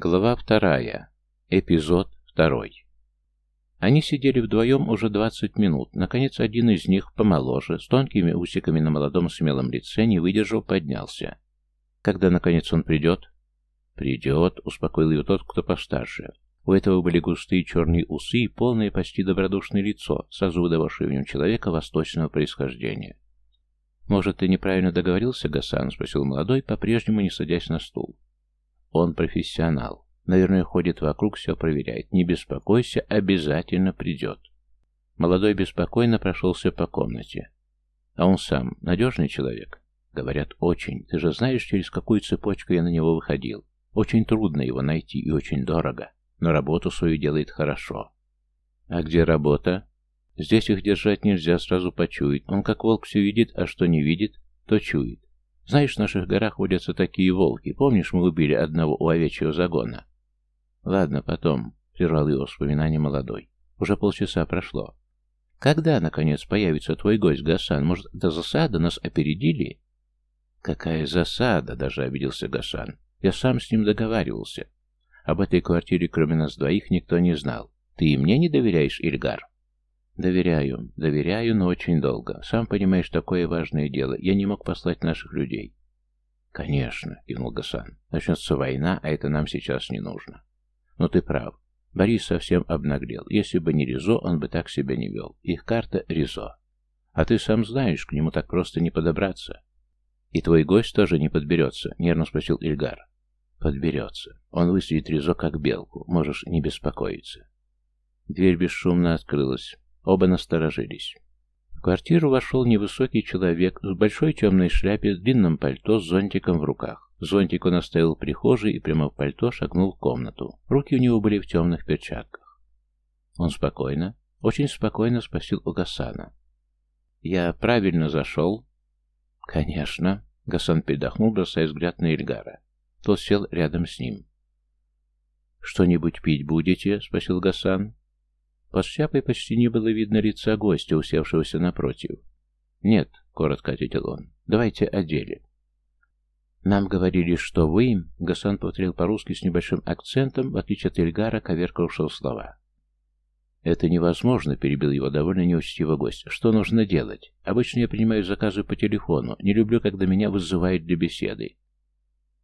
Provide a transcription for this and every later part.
Глава вторая. Эпизод второй. Они сидели вдвоем уже двадцать минут. Наконец, один из них, помоложе, с тонкими усиками на молодом смелом лице, не выдержал, поднялся. Когда, наконец, он придет? Придет, успокоил ее тот, кто постарше. У этого были густые черные усы и полное почти добродушное лицо, сразу выдававшее в нем человека восточного происхождения. «Может, ты неправильно договорился, Гасан?» — спросил молодой, по-прежнему не садясь на стул. Он профессионал. Наверное, ходит вокруг, все проверяет. Не беспокойся, обязательно придет. Молодой беспокойно прошелся по комнате. А он сам надежный человек? Говорят, очень. Ты же знаешь, через какую цепочку я на него выходил. Очень трудно его найти и очень дорого. Но работу свою делает хорошо. А где работа? Здесь их держать нельзя, сразу почует. Он как волк все видит, а что не видит, то чует. Знаешь, в наших горах водятся такие волки. Помнишь, мы убили одного у овечьего загона? Ладно, потом, прервал его вспоминание молодой. Уже полчаса прошло. Когда, наконец, появится твой гость, Гасан? Может, до засады нас опередили? Какая засада, даже обиделся Гасан. Я сам с ним договаривался. Об этой квартире, кроме нас двоих, никто не знал. Ты и мне не доверяешь, Ильгар? «Доверяю, доверяю, но очень долго. Сам понимаешь, такое важное дело. Я не мог послать наших людей». «Конечно», — кивнул Гасан. «Начнется война, а это нам сейчас не нужно». «Но ты прав. Борис совсем обнаглел. Если бы не Ризо, он бы так себя не вел. Их карта — Ризо. А ты сам знаешь, к нему так просто не подобраться». «И твой гость тоже не подберется?» — нервно спросил Ильгар. «Подберется. Он выследит Ризо как белку. Можешь не беспокоиться». Дверь бесшумно открылась. Оба насторожились. В квартиру вошел невысокий человек с большой темной шляпе, с длинным пальто, с зонтиком в руках. Зонтик он оставил в прихожей и прямо в пальто шагнул в комнату. Руки у него были в темных перчатках. Он спокойно, очень спокойно спросил у Гасана. «Я правильно зашел?» «Конечно», — Гасан передохнул, бросая взгляд на Эльгара. Тот сел рядом с ним. «Что-нибудь пить будете?» — спросил Гасан. Под шляпой почти не было видно лица гостя, усевшегося напротив. «Нет», — коротко ответил он, — «давайте о деле». «Нам говорили, что вы...» — Гасан повторил по-русски с небольшим акцентом, в отличие от Эльгара, коверкавшего слова. «Это невозможно», — перебил его довольно неучтиво гость. «Что нужно делать? Обычно я принимаю заказы по телефону. Не люблю, когда меня вызывают для беседы».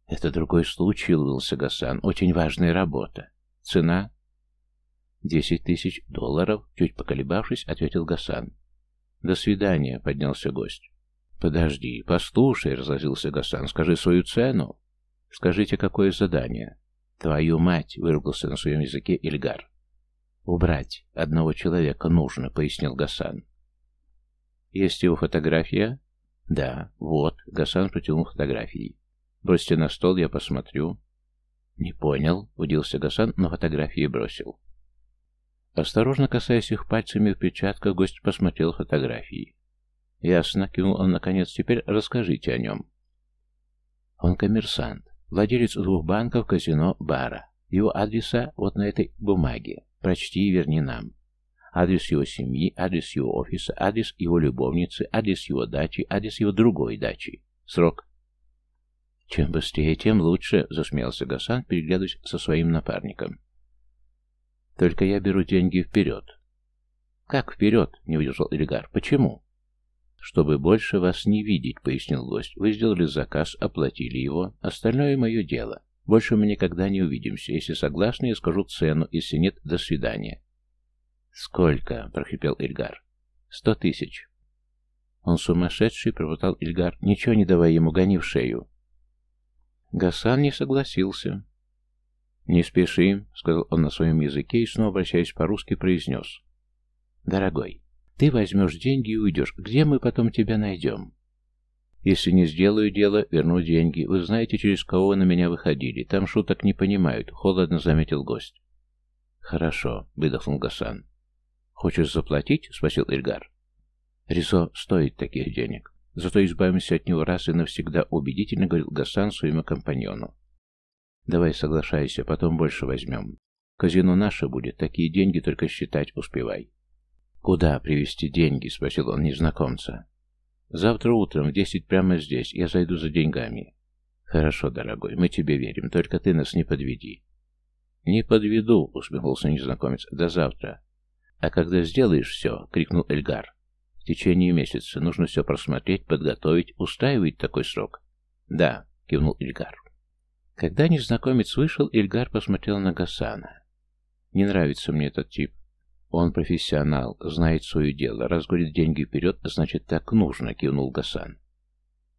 «Это другой случай», — улыбался Гасан. «Очень важная работа. Цена?» «Десять тысяч долларов?» — чуть поколебавшись, ответил Гасан. «До свидания», — поднялся гость. «Подожди, послушай», — разозлился Гасан, — «скажи свою цену». «Скажите, какое задание?» «Твою мать!» — выругался на своем языке Ильгар. «Убрать одного человека нужно», — пояснил Гасан. «Есть его фотография?» «Да, вот», — Гасан протянул фотографии. «Бросьте на стол, я посмотрю». «Не понял», — удился Гасан, но фотографии бросил. Осторожно касаясь их пальцами в перчатках, гость посмотрел фотографии. «Ясно», — кивнул он наконец, — «теперь расскажите о нем». Он коммерсант, владелец двух банков, казино, бара. Его адреса вот на этой бумаге. Прочти и верни нам. Адрес его семьи, адрес его офиса, адрес его любовницы, адрес его дачи, адрес его другой дачи. Срок. «Чем быстрее, тем лучше», — засмеялся Гасан, переглядываясь со своим напарником. Только я беру деньги вперед. Как вперед? Не выдержал Эльгар. Почему? Чтобы больше вас не видеть, пояснил гость. Вы сделали заказ, оплатили его. Остальное мое дело. Больше мы никогда не увидимся. Если согласны, я скажу цену. Если нет, до свидания. Сколько? прохрипел Эльгар. Сто тысяч. Он сумасшедший, пробормотал Ильгар. Ничего не давай ему, гони в шею. Гасан не согласился. «Не спеши», — сказал он на своем языке и, снова обращаясь по-русски, произнес. «Дорогой, ты возьмешь деньги и уйдешь. Где мы потом тебя найдем?» «Если не сделаю дело, верну деньги. Вы знаете, через кого на меня выходили. Там шуток не понимают», — холодно заметил гость. «Хорошо», — выдохнул Гасан. «Хочешь заплатить?» — спросил Ильгар. «Ризо стоит таких денег. Зато избавимся от него раз и навсегда», — убедительно говорил Гасан своему компаньону. Давай соглашайся, потом больше возьмем. Казино наше будет, такие деньги только считать успевай. Куда привезти деньги? Спросил он незнакомца. Завтра утром в десять прямо здесь. Я зайду за деньгами. Хорошо, дорогой, мы тебе верим, только ты нас не подведи. «Не подведу», — усмехнулся незнакомец. «До завтра». «А когда сделаешь все», — крикнул Эльгар. «В течение месяца нужно все просмотреть, подготовить, устраивать такой срок». «Да», — кивнул Ильгар. Когда незнакомец вышел, Ильгар посмотрел на Гасана. «Не нравится мне этот тип. Он профессионал, знает свое дело. Раз говорит деньги вперед, значит так нужно», — кивнул Гасан.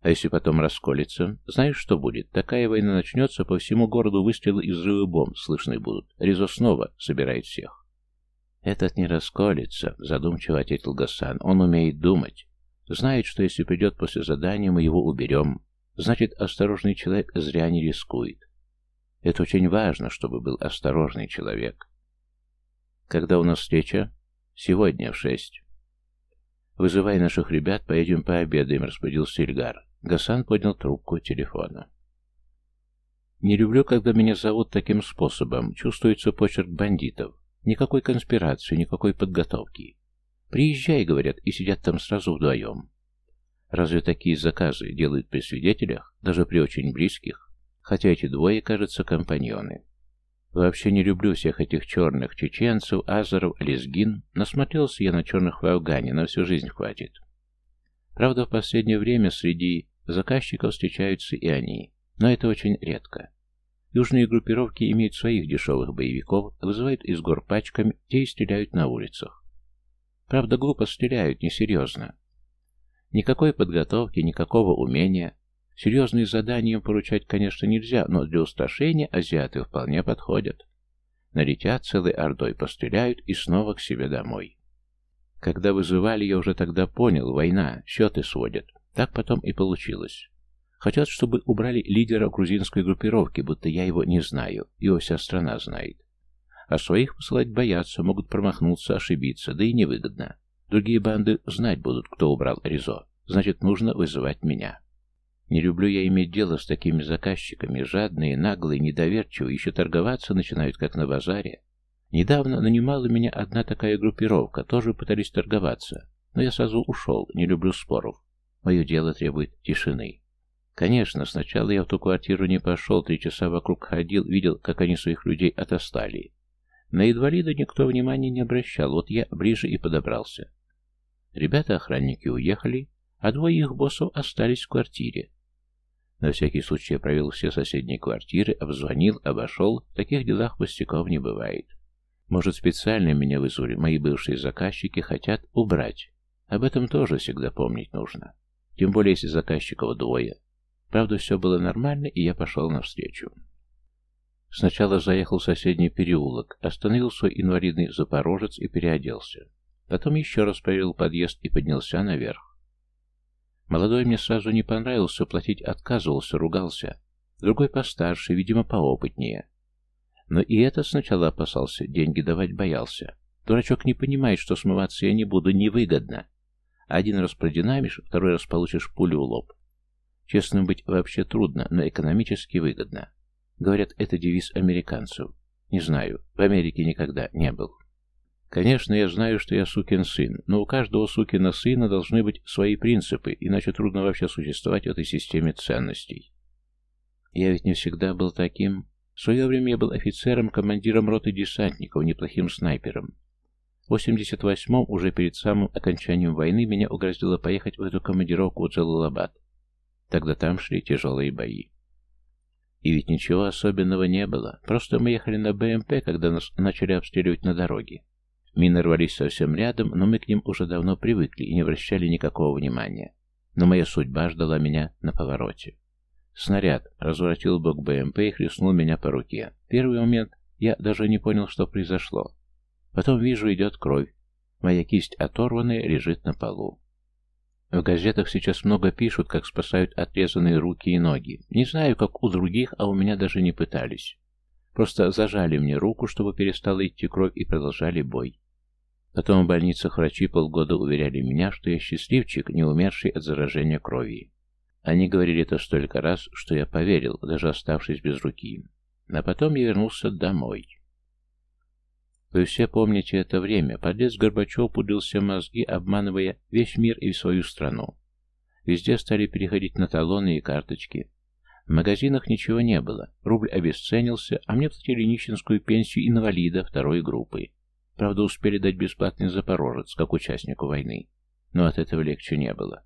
«А если потом расколется? Знаешь, что будет? Такая война начнется, по всему городу выстрелы и взрывы бомб слышны будут. Резо снова собирает всех». «Этот не расколется», — задумчиво ответил Гасан. «Он умеет думать. Знает, что если придет после задания, мы его уберем. Значит, осторожный человек зря не рискует. Это очень важно, чтобы был осторожный человек. Когда у нас встреча? Сегодня в шесть. Вызывай наших ребят, поедем пообедаем, распорядился Ильгар. Гасан поднял трубку телефона. Не люблю, когда меня зовут таким способом. Чувствуется почерк бандитов. Никакой конспирации, никакой подготовки. Приезжай, говорят, и сидят там сразу вдвоем. Разве такие заказы делают при свидетелях, даже при очень близких? Хотя эти двое, кажется, компаньоны. Вообще не люблю всех этих черных чеченцев, азеров, лезгин. Насмотрелся я на черных в Афгане, на всю жизнь хватит. Правда, в последнее время среди заказчиков встречаются и они, но это очень редко. Южные группировки имеют своих дешевых боевиков, вызывают из гор пачками, те и стреляют на улицах. Правда, глупо стреляют, несерьезно. Никакой подготовки, никакого умения. Серьезные задания им поручать, конечно, нельзя, но для устрашения азиаты вполне подходят. Налетят целой ордой, постреляют и снова к себе домой. Когда вызывали, я уже тогда понял, война, счеты сводят. Так потом и получилось. Хотят, чтобы убрали лидера грузинской группировки, будто я его не знаю, его вся страна знает. А своих посылать боятся, могут промахнуться, ошибиться, да и невыгодно. Другие банды знать будут, кто убрал Ризо. Значит, нужно вызывать меня. Не люблю я иметь дело с такими заказчиками. Жадные, наглые, недоверчивые, еще торговаться начинают, как на базаре. Недавно нанимала меня одна такая группировка, тоже пытались торговаться. Но я сразу ушел, не люблю споров. Мое дело требует тишины. Конечно, сначала я в ту квартиру не пошел, три часа вокруг ходил, видел, как они своих людей отостали. На инвалида никто внимания не обращал, вот я ближе и подобрался. Ребята-охранники уехали, а двое их боссов остались в квартире. На всякий случай я провел все соседние квартиры, обзвонил, обошел. В таких делах пустяков не бывает. Может, специально меня вызвали, мои бывшие заказчики хотят убрать. Об этом тоже всегда помнить нужно. Тем более, если заказчиков двое. Правда, все было нормально, и я пошел навстречу. Сначала заехал в соседний переулок, остановил свой инвалидный запорожец и переоделся. Потом еще раз проверил подъезд и поднялся наверх. Молодой мне сразу не понравился, платить отказывался, ругался. Другой постарше, видимо, поопытнее. Но и этот сначала опасался, деньги давать боялся. Дурачок не понимает, что смываться я не буду, невыгодно. Один раз продинамишь, второй раз получишь пулю в лоб. Честным быть вообще трудно, но экономически выгодно. Говорят, это девиз американцев. Не знаю, в Америке никогда не был. Конечно, я знаю, что я сукин сын, но у каждого сукина сына должны быть свои принципы, иначе трудно вообще существовать в этой системе ценностей. Я ведь не всегда был таким. В свое время я был офицером, командиром роты десантников, неплохим снайпером. В 88-м, уже перед самым окончанием войны, меня угрозило поехать в эту командировку в Джалалабад. Тогда там шли тяжелые бои. И ведь ничего особенного не было. Просто мы ехали на БМП, когда нас начали обстреливать на дороге. Мины рвались совсем рядом, но мы к ним уже давно привыкли и не обращали никакого внимания. Но моя судьба ждала меня на повороте. Снаряд разворотил бок БМП и хлестнул меня по руке. Первый момент я даже не понял, что произошло. Потом вижу, идет кровь. Моя кисть оторванная лежит на полу. В газетах сейчас много пишут, как спасают отрезанные руки и ноги. Не знаю, как у других, а у меня даже не пытались. Просто зажали мне руку, чтобы перестала идти кровь, и продолжали бой. Потом в больницах врачи полгода уверяли меня, что я счастливчик, не умерший от заражения крови. Они говорили это столько раз, что я поверил, даже оставшись без руки. А потом я вернулся домой. Вы все помните это время. Подлец Горбачев пудрился мозги, обманывая весь мир и свою страну. Везде стали переходить на талоны и карточки. В магазинах ничего не было, рубль обесценился, а мне платили нищенскую пенсию инвалида второй группы. Правда, успели дать бесплатный запорожец, как участнику войны. Но от этого легче не было.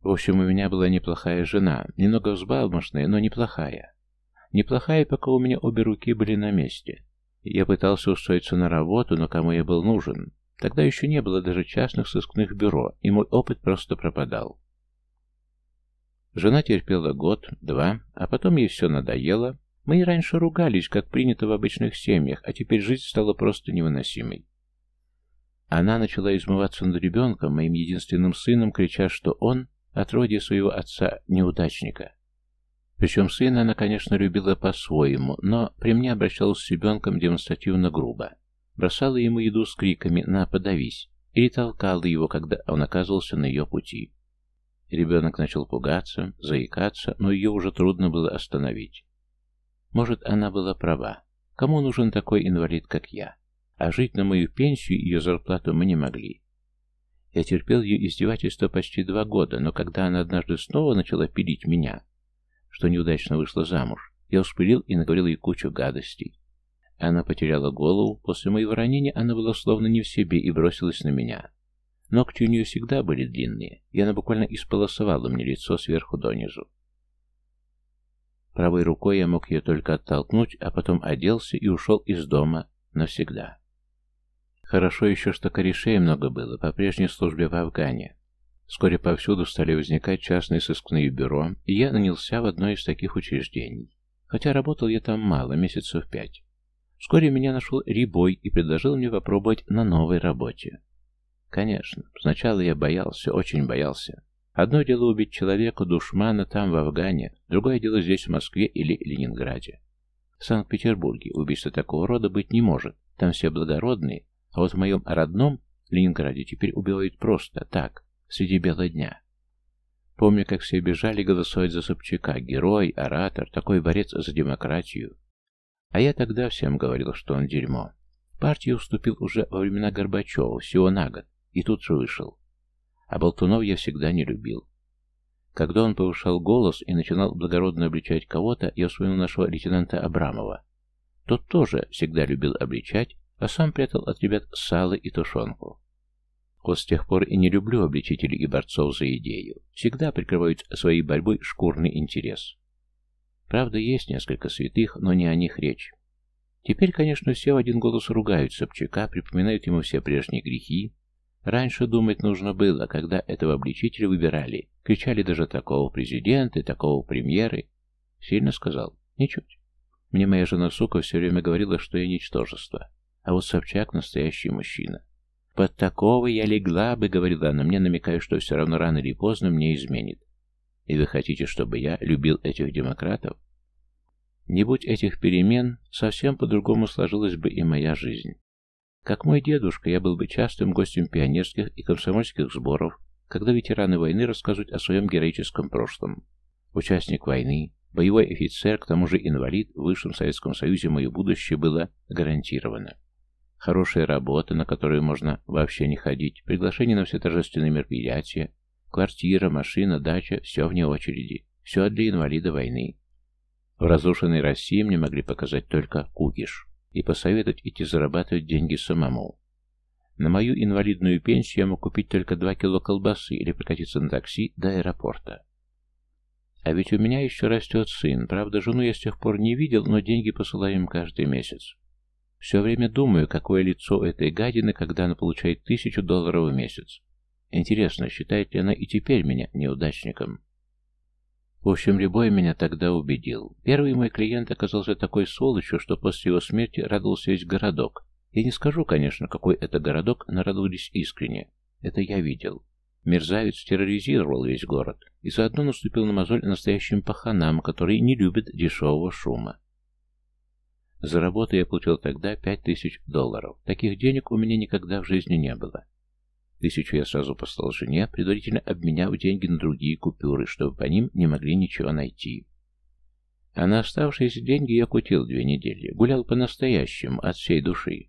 В общем, у меня была неплохая жена, немного взбалмошная, но неплохая. Неплохая, пока у меня обе руки были на месте. Я пытался устроиться на работу, но кому я был нужен? Тогда еще не было даже частных сыскных бюро, и мой опыт просто пропадал. Жена терпела год, два, а потом ей все надоело. Мы и раньше ругались, как принято в обычных семьях, а теперь жизнь стала просто невыносимой. Она начала измываться над ребенком, моим единственным сыном, крича, что он — отродье своего отца-неудачника. Причем сына она, конечно, любила по-своему, но при мне обращалась с ребенком демонстративно грубо. Бросала ему еду с криками «на, подавись!» или толкала его, когда он оказывался на ее пути. Ребенок начал пугаться, заикаться, но ее уже трудно было остановить. Может, она была права. Кому нужен такой инвалид, как я? А жить на мою пенсию и ее зарплату мы не могли. Я терпел ее издевательство почти два года, но когда она однажды снова начала пилить меня, что неудачно вышла замуж. Я вспылил и наговорил ей кучу гадостей. Она потеряла голову, после моего ранения она была словно не в себе и бросилась на меня. Ногти у нее всегда были длинные, и она буквально исполосовала мне лицо сверху донизу. Правой рукой я мог ее только оттолкнуть, а потом оделся и ушел из дома навсегда. Хорошо еще, что корешей много было по прежней службе в Афгане. Вскоре повсюду стали возникать частные сыскные бюро, и я нанялся в одно из таких учреждений. Хотя работал я там мало, месяцев пять. Вскоре меня нашел Рибой и предложил мне попробовать на новой работе. Конечно, сначала я боялся, очень боялся. Одно дело убить человека, душмана, там, в Афгане, другое дело здесь, в Москве или Ленинграде. В Санкт-Петербурге убийства такого рода быть не может, там все благородные, а вот в моем родном Ленинграде теперь убивают просто так, среди бела дня. Помню, как все бежали голосовать за Собчака. Герой, оратор, такой борец за демократию. А я тогда всем говорил, что он дерьмо. Партию уступил уже во времена Горбачева, всего на год, и тут же вышел. А Болтунов я всегда не любил. Когда он повышал голос и начинал благородно обличать кого-то, я вспомнил нашего лейтенанта Абрамова. Тот тоже всегда любил обличать, а сам прятал от ребят сало и тушенку. Вот с тех пор и не люблю обличителей и борцов за идею. Всегда прикрывают своей борьбой шкурный интерес. Правда, есть несколько святых, но не о них речь. Теперь, конечно, все в один голос ругают Собчака, припоминают ему все прежние грехи. Раньше думать нужно было, когда этого обличителя выбирали. Кричали даже такого президента, такого премьеры. Сильно сказал? Ничуть. Мне моя жена, сука, все время говорила, что я ничтожество. А вот Собчак настоящий мужчина. «Под такого я легла бы», — говорила она мне, намекая, что все равно рано или поздно мне изменит. «И вы хотите, чтобы я любил этих демократов?» Не будь этих перемен, совсем по-другому сложилась бы и моя жизнь. Как мой дедушка, я был бы частым гостем пионерских и комсомольских сборов, когда ветераны войны рассказывают о своем героическом прошлом. Участник войны, боевой офицер, к тому же инвалид, в Высшем Советском Союзе мое будущее было гарантировано. Хорошая работа, на которую можно вообще не ходить, приглашение на все торжественные мероприятия, квартира, машина, дача, все вне очереди, все для инвалида войны. В разрушенной России мне могли показать только кукиш и посоветовать идти зарабатывать деньги самому. На мою инвалидную пенсию я мог купить только два кило колбасы или прокатиться на такси до аэропорта. А ведь у меня еще растет сын. Правда, жену я с тех пор не видел, но деньги посылаю им каждый месяц. Все время думаю, какое лицо этой гадины, когда она получает тысячу долларов в месяц. Интересно, считает ли она и теперь меня неудачником? В общем, любой меня тогда убедил. Первый мой клиент оказался такой сволочью, что после его смерти радовался весь городок. Я не скажу, конечно, какой это городок, но радовались искренне. Это я видел. Мерзавец терроризировал весь город и заодно наступил на мозоль настоящим паханам, которые не любят дешевого шума. За работу я получил тогда пять тысяч долларов. Таких денег у меня никогда в жизни не было. Тысячу я сразу послал жене, предварительно обменяв деньги на другие купюры, чтобы по ним не могли ничего найти. А на оставшиеся деньги я кутил две недели, гулял по-настоящему, от всей души.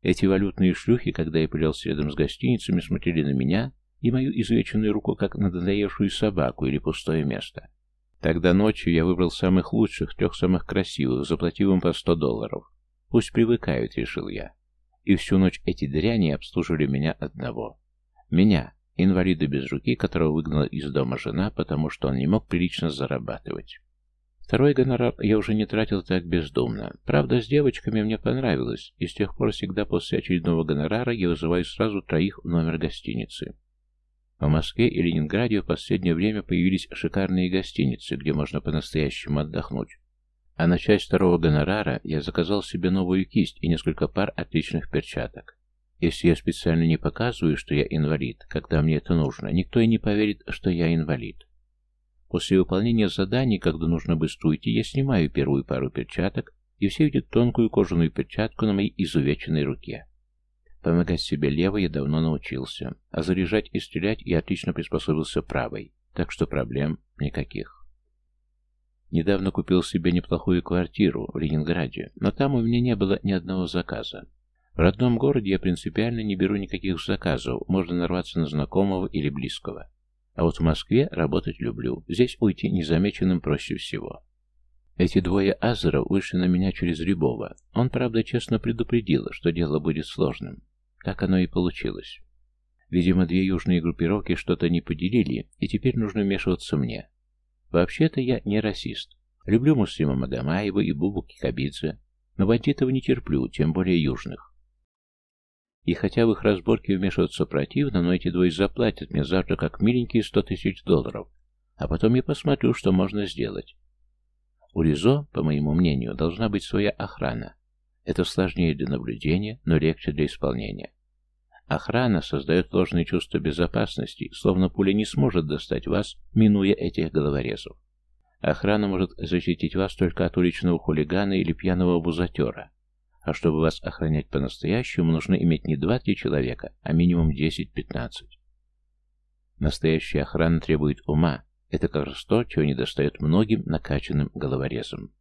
Эти валютные шлюхи, когда я появлялся рядом с гостиницами, смотрели на меня и мою изувеченную руку, как на надоевшую собаку или пустое место. Тогда ночью я выбрал самых лучших, трех самых красивых, заплатив им по сто долларов. Пусть привыкают, решил я. И всю ночь эти дряни обслуживали меня одного. Меня, инвалида без руки, которого выгнала из дома жена, потому что он не мог прилично зарабатывать. Второй гонорар я уже не тратил так бездумно. Правда, с девочками мне понравилось, и с тех пор всегда после очередного гонорара я вызываю сразу троих в номер гостиницы. В Москве и Ленинграде в последнее время появились шикарные гостиницы, где можно по-настоящему отдохнуть. А на часть второго гонорара я заказал себе новую кисть и несколько пар отличных перчаток. Если я специально не показываю, что я инвалид, когда мне это нужно, никто и не поверит, что я инвалид. После выполнения заданий, когда нужно быстро уйти, я снимаю первую пару перчаток, и все видят тонкую кожаную перчатку на моей изувеченной руке. Помогать себе левой я давно научился, а заряжать и стрелять я отлично приспособился правой, так что проблем никаких. Недавно купил себе неплохую квартиру в Ленинграде, но там у меня не было ни одного заказа. В родном городе я принципиально не беру никаких заказов, можно нарваться на знакомого или близкого. А вот в Москве работать люблю. Здесь уйти незамеченным проще всего. Эти двое азеров вышли на меня через Рябова. Он, правда, честно предупредил, что дело будет сложным. Так оно и получилось. Видимо, две южные группировки что-то не поделили, и теперь нужно вмешиваться мне. Вообще-то я не расист. Люблю Муслима Магомаева и Бубу Кикабидзе, но бандитов не терплю, тем более южных. И хотя в их разборки вмешиваться противно, но эти двое заплатят мне завтра как миленькие сто тысяч долларов. А потом я посмотрю, что можно сделать. У Ризо, по моему мнению, должна быть своя охрана. Это сложнее для наблюдения, но легче для исполнения. Охрана создает ложное чувство безопасности, словно пуля не сможет достать вас, минуя этих головорезов. Охрана может защитить вас только от уличного хулигана или пьяного бузатера, а чтобы вас охранять по-настоящему, нужно иметь не 2-3 человека, а минимум 10-15. Настоящая охрана требует ума. Это как раз то, чего не достает многим накачанным головорезам.